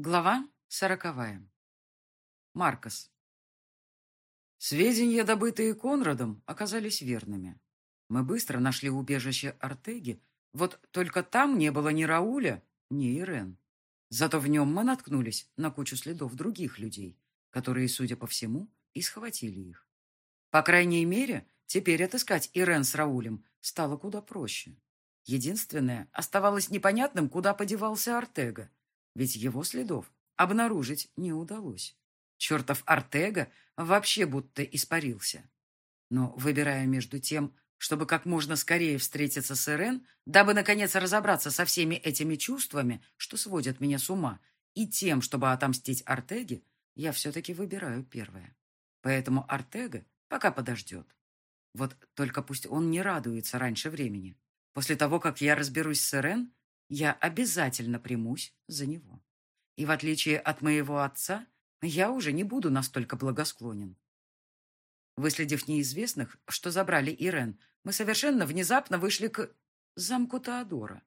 Глава сороковая. Маркос. Сведения, добытые Конрадом, оказались верными. Мы быстро нашли убежище Артеги, вот только там не было ни Рауля, ни Ирен. Зато в нем мы наткнулись на кучу следов других людей, которые, судя по всему, и схватили их. По крайней мере, теперь отыскать Ирен с Раулем стало куда проще. Единственное, оставалось непонятным, куда подевался Артега, ведь его следов обнаружить не удалось. Чертов Артега вообще будто испарился. Но, выбирая между тем, чтобы как можно скорее встретиться с Ирен, дабы, наконец, разобраться со всеми этими чувствами, что сводят меня с ума, и тем, чтобы отомстить Артеге, я все-таки выбираю первое. Поэтому Артега пока подождет. Вот только пусть он не радуется раньше времени. После того, как я разберусь с Ирен, я обязательно примусь за него. И в отличие от моего отца, я уже не буду настолько благосклонен. Выследив неизвестных, что забрали Ирен, мы совершенно внезапно вышли к замку Теодора.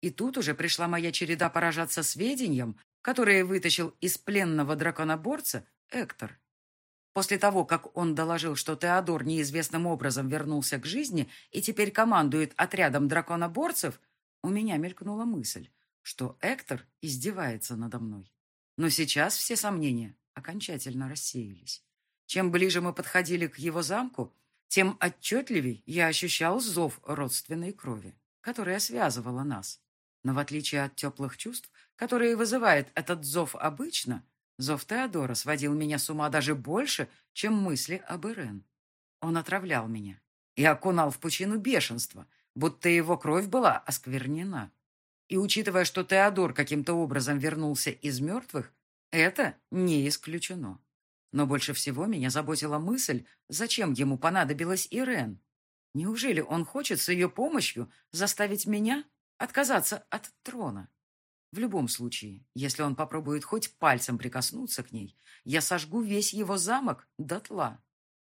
И тут уже пришла моя череда поражаться сведениям, которые вытащил из пленного драконоборца Эктор. После того, как он доложил, что Теодор неизвестным образом вернулся к жизни и теперь командует отрядом драконоборцев, у меня мелькнула мысль, что Эктор издевается надо мной. Но сейчас все сомнения окончательно рассеялись. Чем ближе мы подходили к его замку, тем отчетливей я ощущал зов родственной крови, которая связывала нас. Но в отличие от теплых чувств, которые вызывает этот зов обычно, зов Теодора сводил меня с ума даже больше, чем мысли об Ирен. Он отравлял меня и окунал в пучину бешенства, будто его кровь была осквернена. И учитывая, что Теодор каким-то образом вернулся из мертвых, это не исключено. Но больше всего меня заботила мысль, зачем ему понадобилась Ирен. Неужели он хочет с ее помощью заставить меня отказаться от трона? В любом случае, если он попробует хоть пальцем прикоснуться к ней, я сожгу весь его замок дотла.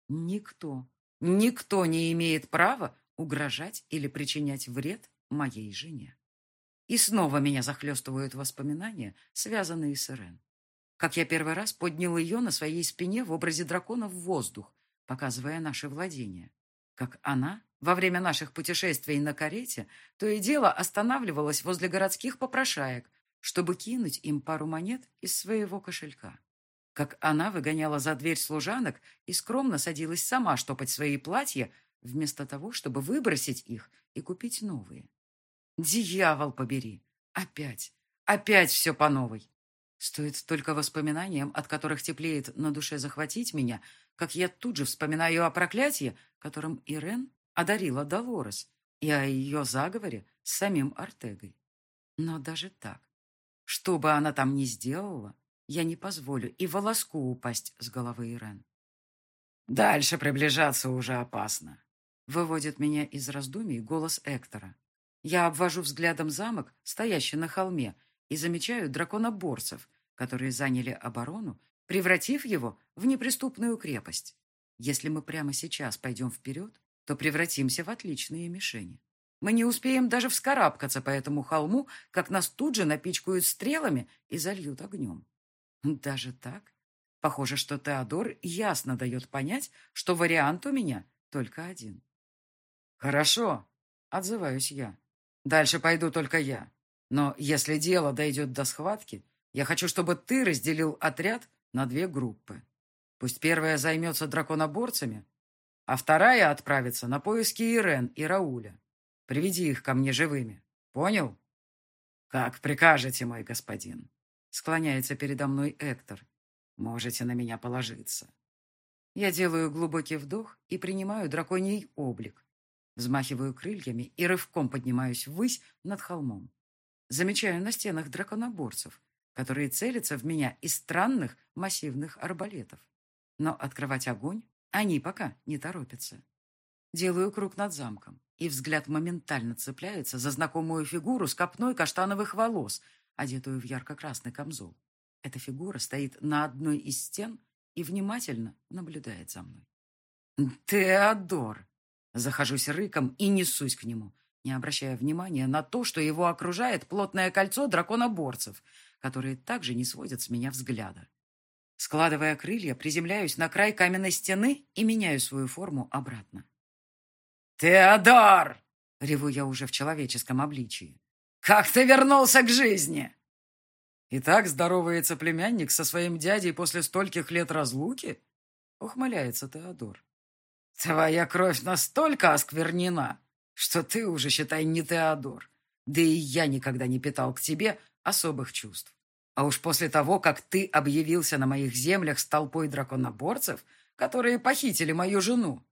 Никто, никто не имеет права угрожать или причинять вред моей жене. И снова меня захлестывают воспоминания, связанные с Ирен. Как я первый раз поднял ее на своей спине в образе дракона в воздух, показывая наше владение. Как она во время наших путешествий на карете то и дело останавливалась возле городских попрошаек, чтобы кинуть им пару монет из своего кошелька. Как она выгоняла за дверь служанок и скромно садилась сама штопать свои платья, вместо того, чтобы выбросить их и купить новые. Дьявол побери! Опять, опять все по новой. Стоит только воспоминаниям, от которых теплеет на душе захватить меня, как я тут же вспоминаю о проклятии, которым Ирен одарила Долорес, и о ее заговоре с самим Артегой. Но даже так, что бы она там ни сделала, я не позволю и волоску упасть с головы Ирен. Дальше приближаться уже опасно. Выводит меня из раздумий голос Эктора. Я обвожу взглядом замок, стоящий на холме, и замечаю драконоборцев, которые заняли оборону, превратив его в неприступную крепость. Если мы прямо сейчас пойдем вперед, то превратимся в отличные мишени. Мы не успеем даже вскарабкаться по этому холму, как нас тут же напичкают стрелами и зальют огнем. Даже так? Похоже, что Теодор ясно дает понять, что вариант у меня только один. «Хорошо», — отзываюсь я. «Дальше пойду только я. Но если дело дойдет до схватки, я хочу, чтобы ты разделил отряд на две группы. Пусть первая займется драконоборцами, а вторая отправится на поиски Ирен и Рауля. Приведи их ко мне живыми. Понял? Как прикажете, мой господин. Склоняется передо мной Эктор. Можете на меня положиться. Я делаю глубокий вдох и принимаю драконий облик. Взмахиваю крыльями и рывком поднимаюсь ввысь над холмом. Замечаю на стенах драконоборцев, которые целятся в меня из странных массивных арбалетов. Но открывать огонь они пока не торопятся. Делаю круг над замком, и взгляд моментально цепляется за знакомую фигуру с копной каштановых волос, одетую в ярко-красный камзол. Эта фигура стоит на одной из стен и внимательно наблюдает за мной. «Теодор!» Захожусь рыком и несусь к нему. не обращая внимания на то, что его окружает плотное кольцо драконоборцев, которые также не сводят с меня взгляда. Складывая крылья, приземляюсь на край каменной стены и меняю свою форму обратно. «Теодор!» — реву я уже в человеческом обличии. «Как ты вернулся к жизни?» «И так здоровается племянник со своим дядей после стольких лет разлуки?» — ухмыляется Теодор. «Твоя кровь настолько осквернена, что ты уже, считай, не Теодор. Да и я никогда не питал к тебе особых чувств. А уж после того, как ты объявился на моих землях с толпой драконоборцев, которые похитили мою жену,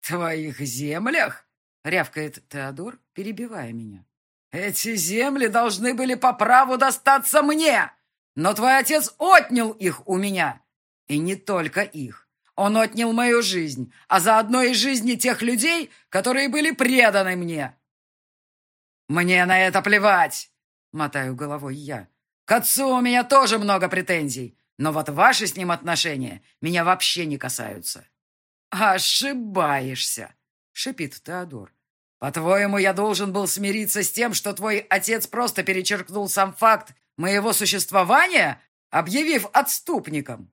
«Твоих землях?» — рявкает Теодор, перебивая меня. «Эти земли должны были по праву достаться мне, но твой отец отнял их у меня. И не только их. Он отнял мою жизнь, а заодно и жизни тех людей, которые были преданы мне». «Мне на это плевать!» — мотаю головой я. «К отцу у меня тоже много претензий, но вот ваши с ним отношения меня вообще не касаются». «Ошибаешься!» — шипит Теодор. «По-твоему, я должен был смириться с тем, что твой отец просто перечеркнул сам факт моего существования, объявив отступником?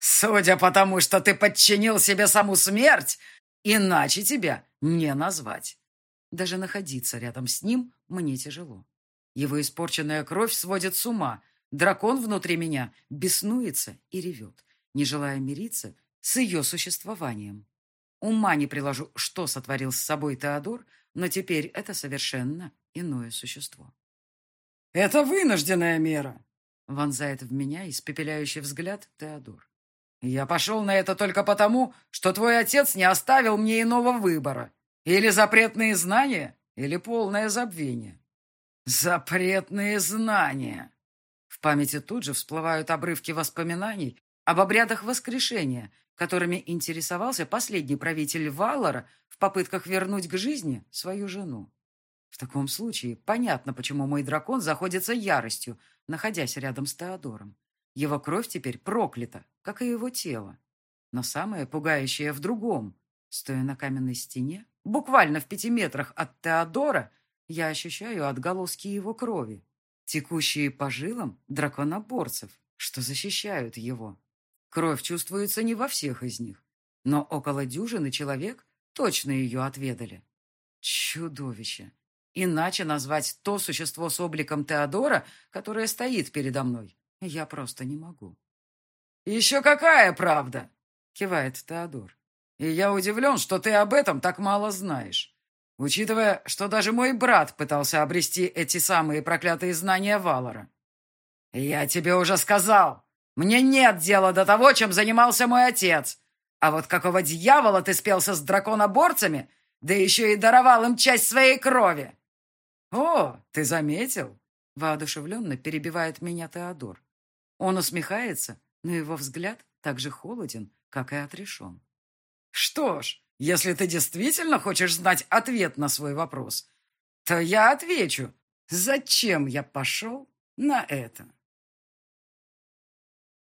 Судя по тому, что ты подчинил себе саму смерть, иначе тебя не назвать. Даже находиться рядом с ним мне тяжело. Его испорченная кровь сводит с ума. Дракон внутри меня беснуется и ревет, не желая мириться с ее существованием. Ума не приложу, что сотворил с собой Теодор, но теперь это совершенно иное существо. «Это вынужденная мера!» — вонзает в меня испепеляющий взгляд Теодор. «Я пошел на это только потому, что твой отец не оставил мне иного выбора. Или запретные знания, или полное забвение». «Запретные знания!» В памяти тут же всплывают обрывки воспоминаний об обрядах воскрешения, которыми интересовался последний правитель Валлара в попытках вернуть к жизни свою жену. В таком случае понятно, почему мой дракон заходится яростью, находясь рядом с Теодором. Его кровь теперь проклята, как и его тело. Но самое пугающее в другом. Стоя на каменной стене, буквально в пяти метрах от Теодора, я ощущаю отголоски его крови, текущие по жилам драконоборцев, что защищают его. Кровь чувствуется не во всех из них, но около дюжины человек точно ее отведали. Чудовище! Иначе назвать то существо с обликом Теодора, которое стоит передо мной, я просто не могу. «Еще какая правда?» — кивает Теодор. «И я удивлен, что ты об этом так мало знаешь, учитывая, что даже мой брат пытался обрести эти самые проклятые знания Валора. Я тебе уже сказал, мне нет дела до того, чем занимался мой отец. А вот какого дьявола ты спелся с драконоборцами, да еще и даровал им часть своей крови? О, ты заметил? Воодушевленно перебивает меня Теодор. Он усмехается, но его взгляд так же холоден, как и отрешен. Что ж, если ты действительно хочешь знать ответ на свой вопрос, то я отвечу, зачем я пошел на это.